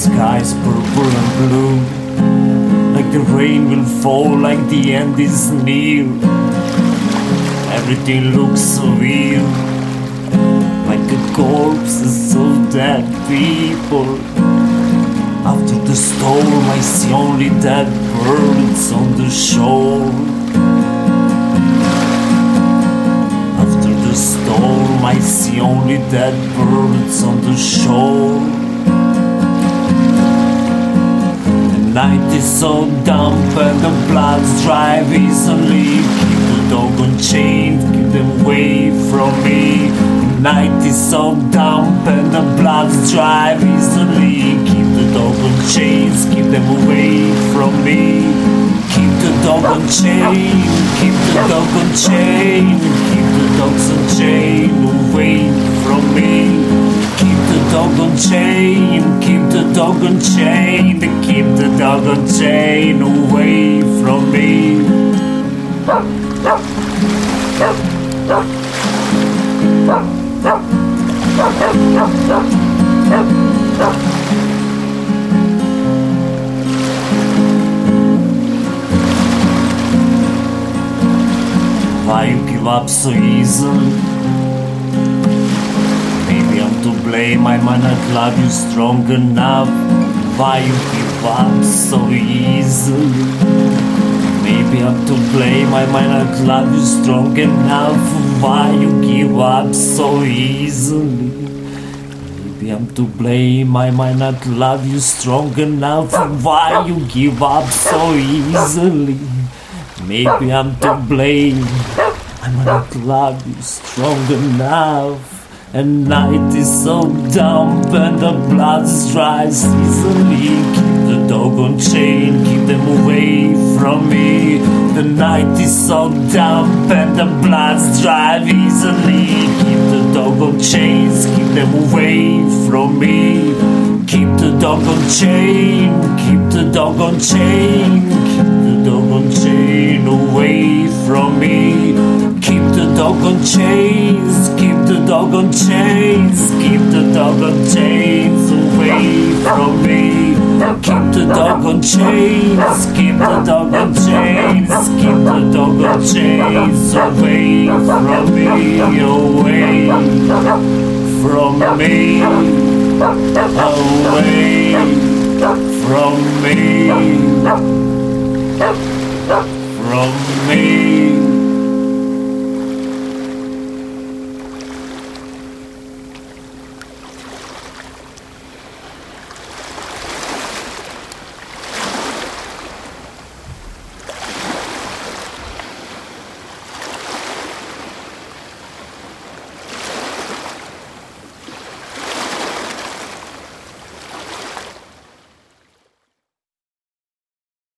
sky's purple and blue. Like the rain will fall, like the end is near. Everything looks so real. Like the corpses of dead people. After the storm, I see only dead birds on the shore. After the storm, I see only dead birds on the shore. Night is so damp and the bloods drive easily. Keep the dog on keep them away from me. The night is so damp and the bloods drive easily. Keep the dog on chains, keep them away from me. Keep the dog on chain, keep the dog on chain, keep the dogs on chain away from me. Keep the dog on chain, dog on chain, to keep the dog on chain away from me. Why you give up I might not love you strong enough. Why you give up so easily? Maybe I'm to blame, I might not love you strong enough. Why you give up so easily? Maybe I'm to blame, I might not love you strong enough. Why you give up so easily? Maybe I'm to blame. I might not love you strong enough. And night is so damp and the blood dries easily. Keep the dog on chain, keep them away from me. The night is so damp and the blood drive easily. Keep the dog on chains, keep them away from me. Keep the dog on chain, keep the dog on chain, keep the dog on chain away from me. Dog on chains, keep the dog on chains, keep the dog on chains away from me. Keep the dog on chains, keep the dog on chains, keep the dog on chains away from me, away from me, away from me, from me.